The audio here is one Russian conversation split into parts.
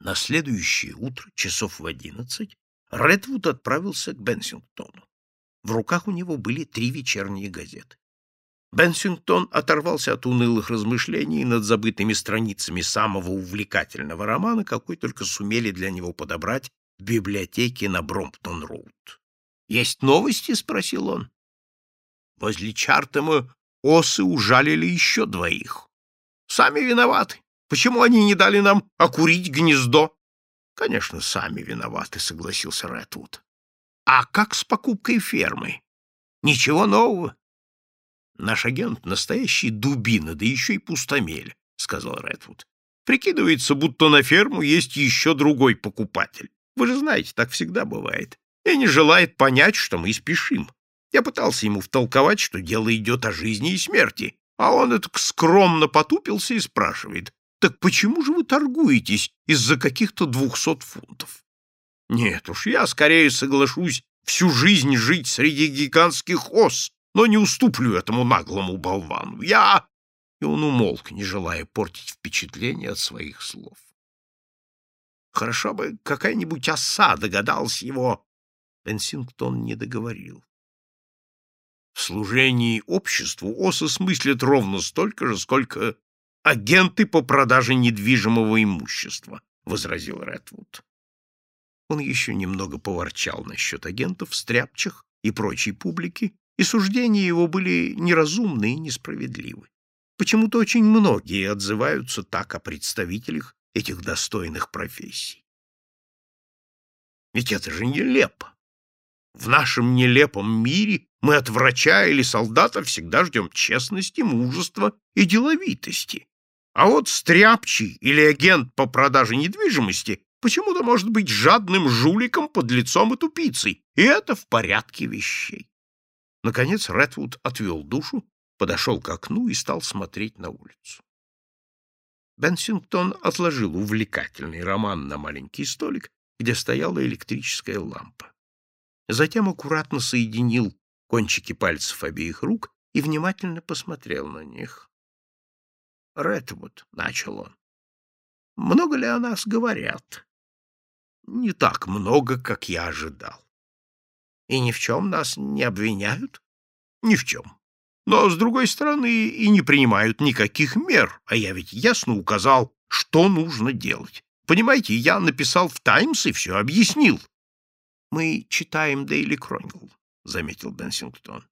На следующее утро, часов в одиннадцать, Редвуд отправился к Бенсингтону. В руках у него были три вечерние газеты. Бенсингтон оторвался от унылых размышлений над забытыми страницами самого увлекательного романа, какой только сумели для него подобрать в библиотеке на Бромптон-Роуд. «Есть новости?» — спросил он. Возле Чартема осы ужалили еще двоих. Сами виноваты. Почему они не дали нам окурить гнездо? Конечно, сами виноваты, согласился Рэтвуд. А как с покупкой фермы? Ничего нового. Наш агент — настоящий дубина, да еще и пустомель, — сказал Рэтвуд. Прикидывается, будто на ферму есть еще другой покупатель. Вы же знаете, так всегда бывает. И не желает понять, что мы спешим. Я пытался ему втолковать, что дело идет о жизни и смерти, а он это скромно потупился и спрашивает, так почему же вы торгуетесь из-за каких-то двухсот фунтов? Нет уж, я скорее соглашусь всю жизнь жить среди гигантских ос, но не уступлю этому наглому болвану. Я...» И он умолк, не желая портить впечатление от своих слов. Хорошо бы какая-нибудь оса догадалась его. Пенсингтон не договорил. В служении обществу осы смыслят ровно столько же, сколько агенты по продаже недвижимого имущества, — возразил Редвуд. Он еще немного поворчал насчет агентов, стряпчих и прочей публики, и суждения его были неразумны и несправедливы. Почему-то очень многие отзываются так о представителях этих достойных профессий. Ведь это же нелепо. В нашем нелепом мире мы от врача или солдата всегда ждем честности, мужества и деловитости. А вот стряпчий или агент по продаже недвижимости почему-то может быть жадным жуликом, подлецом и тупицей, и это в порядке вещей. Наконец Редвуд отвел душу, подошел к окну и стал смотреть на улицу. Бенсингтон отложил увлекательный роман на маленький столик, где стояла электрическая лампа. Затем аккуратно соединил кончики пальцев обеих рук и внимательно посмотрел на них. — Редвуд, — начал он, — много ли о нас говорят? — Не так много, как я ожидал. — И ни в чем нас не обвиняют? — Ни в чем. Но, с другой стороны, и не принимают никаких мер, а я ведь ясно указал, что нужно делать. Понимаете, я написал в «Таймс» и все объяснил. — Мы читаем «Дейли Кроникл», — заметил Бенсингтон.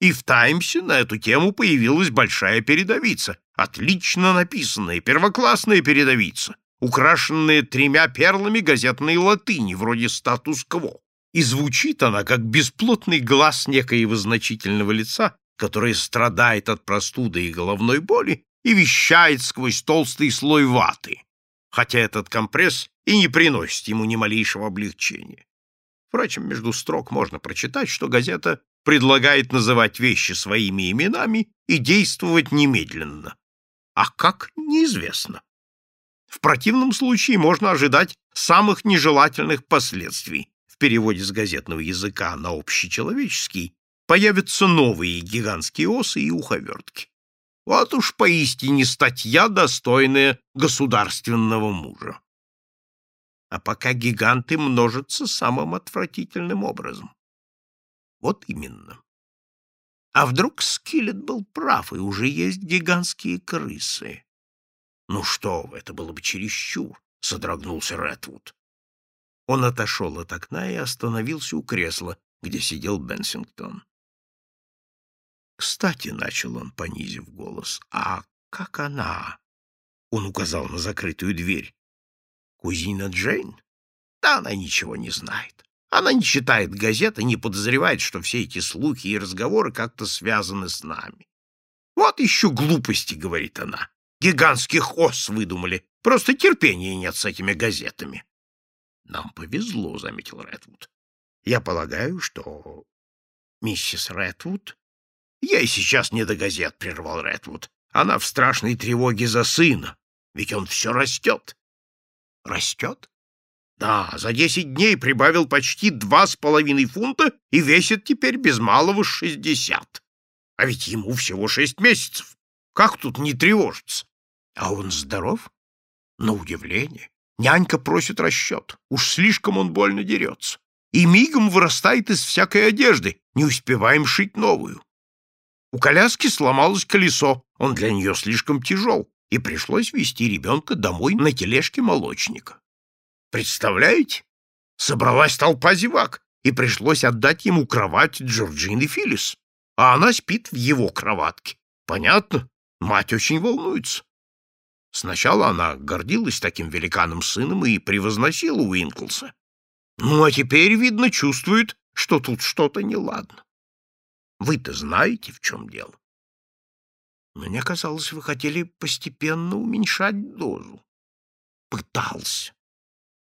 И в «Таймсе» на эту тему появилась большая передовица, отлично написанная, первоклассная передовица, украшенная тремя перлами газетной латыни, вроде статус-кво. И звучит она, как бесплотный глаз некоего значительного лица, которое страдает от простуды и головной боли и вещает сквозь толстый слой ваты, хотя этот компресс и не приносит ему ни малейшего облегчения. Впрочем, между строк можно прочитать, что газета предлагает называть вещи своими именами и действовать немедленно. А как, неизвестно. В противном случае можно ожидать самых нежелательных последствий. В переводе с газетного языка на общечеловеческий появятся новые гигантские осы и уховертки. Вот уж поистине статья, достойная государственного мужа а пока гиганты множатся самым отвратительным образом. Вот именно. А вдруг Скиллет был прав, и уже есть гигантские крысы? Ну что вы, это было бы чересчур, — содрогнулся Рэтвуд. Он отошел от окна и остановился у кресла, где сидел Бенсингтон. «Кстати», — начал он, понизив голос, — «а как она?» Он указал на закрытую дверь. Кузина Джейн? Да она ничего не знает. Она не читает газеты, не подозревает, что все эти слухи и разговоры как-то связаны с нами. Вот еще глупости, говорит она. Гигантских ос выдумали. Просто терпения нет с этими газетами. Нам повезло, заметил Редвуд. Я полагаю, что миссис Редвуд... Я и сейчас не до газет, прервал Редвуд. Она в страшной тревоге за сына, ведь он все растет. Растет? Да, за десять дней прибавил почти два с половиной фунта и весит теперь без малого шестьдесят. А ведь ему всего шесть месяцев. Как тут не тревожиться? А он здоров? На удивление. Нянька просит расчет. Уж слишком он больно дерется. И мигом вырастает из всякой одежды. Не успеваем шить новую. У коляски сломалось колесо. Он для нее слишком тяжел. И пришлось везти ребенка домой на тележке молочника. Представляете? Собралась толпа зевак, и пришлось отдать ему кровать Джорджины Филлис. А она спит в его кроватке. Понятно? Мать очень волнуется. Сначала она гордилась таким великаном сыном и превозносила Уинклса. Ну, а теперь, видно, чувствует, что тут что-то неладно. Вы-то знаете, в чем дело. Мне казалось, вы хотели постепенно уменьшать дозу. Пытался.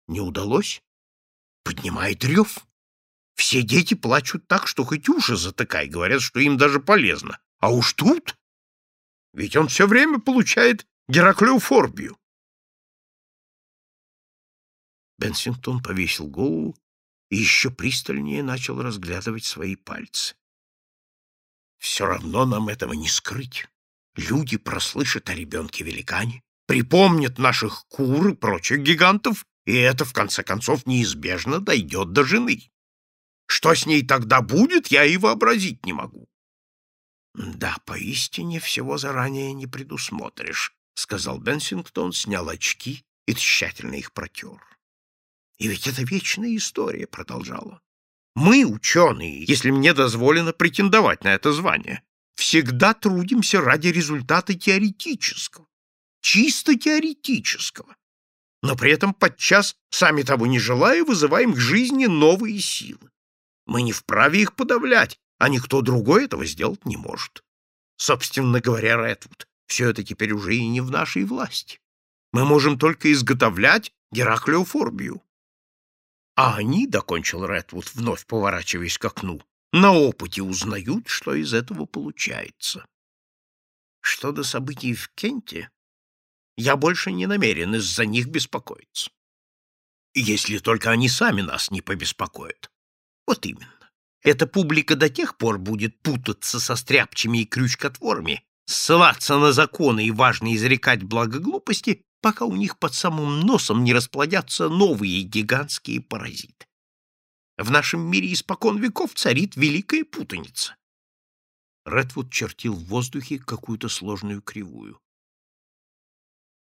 Не удалось? Поднимает рев. Все дети плачут так, что хоть уши затыкай, говорят, что им даже полезно. А уж тут... Ведь он все время получает Гераклеофорбию. Бенсингтон повесил голову и еще пристальнее начал разглядывать свои пальцы. Все равно нам этого не скрыть. Люди прослышат о ребенке-великане, припомнят наших кур и прочих гигантов, и это, в конце концов, неизбежно дойдет до жены. Что с ней тогда будет, я и вообразить не могу. — Да, поистине всего заранее не предусмотришь, — сказал Бенсингтон, снял очки и тщательно их протер. «И ведь это вечная история», — продолжала. «Мы, ученые, если мне дозволено претендовать на это звание, всегда трудимся ради результата теоретического, чисто теоретического, но при этом подчас, сами того не желая, вызываем к жизни новые силы. Мы не вправе их подавлять, а никто другой этого сделать не может. Собственно говоря, Редвуд, все это теперь уже и не в нашей власти. Мы можем только изготовлять Гераклеофорбию. А они, — докончил Редвуд, вновь поворачиваясь к окну, — на опыте узнают, что из этого получается. Что до событий в Кенте, я больше не намерен из-за них беспокоиться. Если только они сами нас не побеспокоят. Вот именно. Эта публика до тех пор будет путаться со стряпчими и крючкотворами, ссылаться на законы и важно изрекать благоглупости, пока у них под самым носом не расплодятся новые гигантские паразиты. В нашем мире испокон веков царит великая путаница. Редвуд чертил в воздухе какую-то сложную кривую.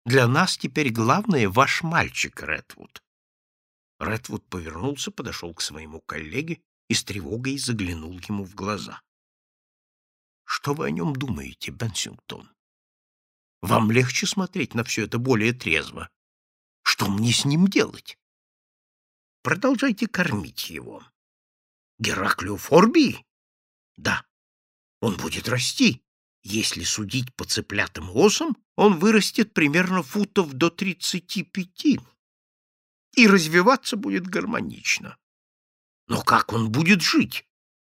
Для нас теперь главное ваш мальчик, Редвуд. Редвуд повернулся, подошел к своему коллеге и с тревогой заглянул ему в глаза. Что вы о нем думаете, Бенсингтон? Вам легче смотреть на все это более трезво. Что мне с ним делать? Продолжайте кормить его. Гераклеофорбии? Да. Он будет расти. Если судить по цыплятым осам, он вырастет примерно футов до тридцати пяти и развиваться будет гармонично. Но как он будет жить?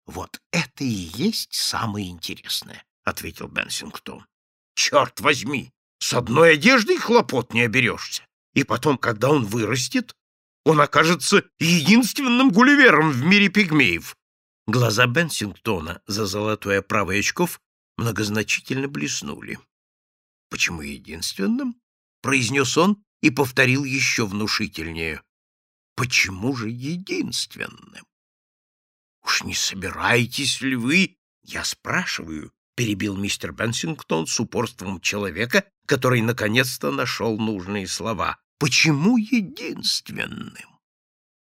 Вот это и есть самое интересное, ответил Бенсингтон. Черт возьми, с одной одеждой хлопот не оберешься. И потом, когда он вырастет, он окажется единственным гулливером в мире пигмеев. Глаза Бенсингтона за золотой оправой очков многозначительно блеснули. «Почему единственным?» — произнес он и повторил еще внушительнее. «Почему же единственным?» «Уж не собираетесь ли вы?» «Я спрашиваю», — перебил мистер Бенсингтон с упорством человека, который наконец-то нашел нужные слова. «Почему единственным?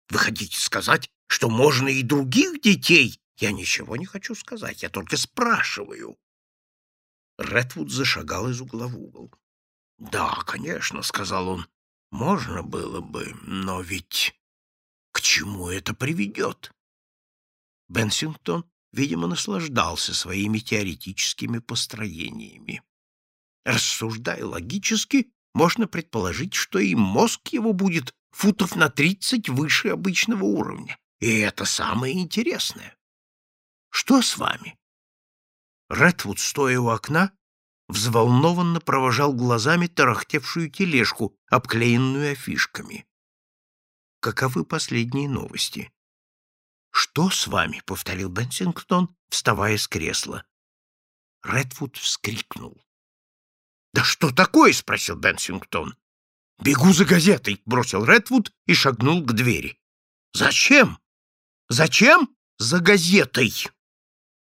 Вы хотите сказать, что можно и других детей?» «Я ничего не хочу сказать, я только спрашиваю». Редвуд зашагал из угла в угол. «Да, конечно», — сказал он, — «можно было бы, но ведь к чему это приведет?» Бенсингтон, видимо, наслаждался своими теоретическими построениями. Рассуждая логически, можно предположить, что и мозг его будет футов на тридцать выше обычного уровня. И это самое интересное. Что с вами? Редвуд, стоя у окна, взволнованно провожал глазами тарахтевшую тележку, обклеенную афишками. Каковы последние новости? «Что с вами?» — повторил Бенсингтон, вставая с кресла. Редвуд вскрикнул. «Да что такое?» — спросил Бенсингтон. «Бегу за газетой!» — бросил Редвуд и шагнул к двери. «Зачем? Зачем? За газетой!»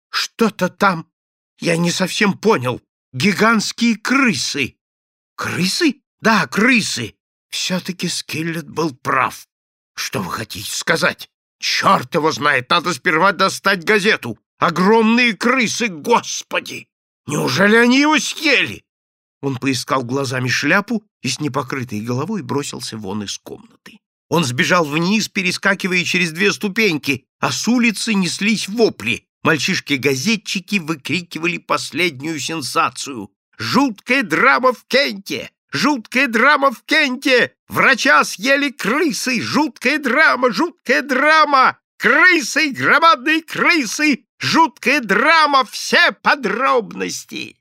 «Что-то там, я не совсем понял, гигантские крысы!» «Крысы? Да, крысы!» Все-таки Скиллет был прав. «Что вы хотите сказать? Черт его знает, надо сперва достать газету! Огромные крысы, господи! Неужели они его съели?» Он поискал глазами шляпу и с непокрытой головой бросился вон из комнаты. Он сбежал вниз, перескакивая через две ступеньки, а с улицы неслись вопли. Мальчишки-газетчики выкрикивали последнюю сенсацию. «Жуткая драма в Кенте! Жуткая драма в Кенте! Врача съели крысы! Жуткая драма! Жуткая драма! Крысы! Громадные крысы! Жуткая драма! Все подробности!»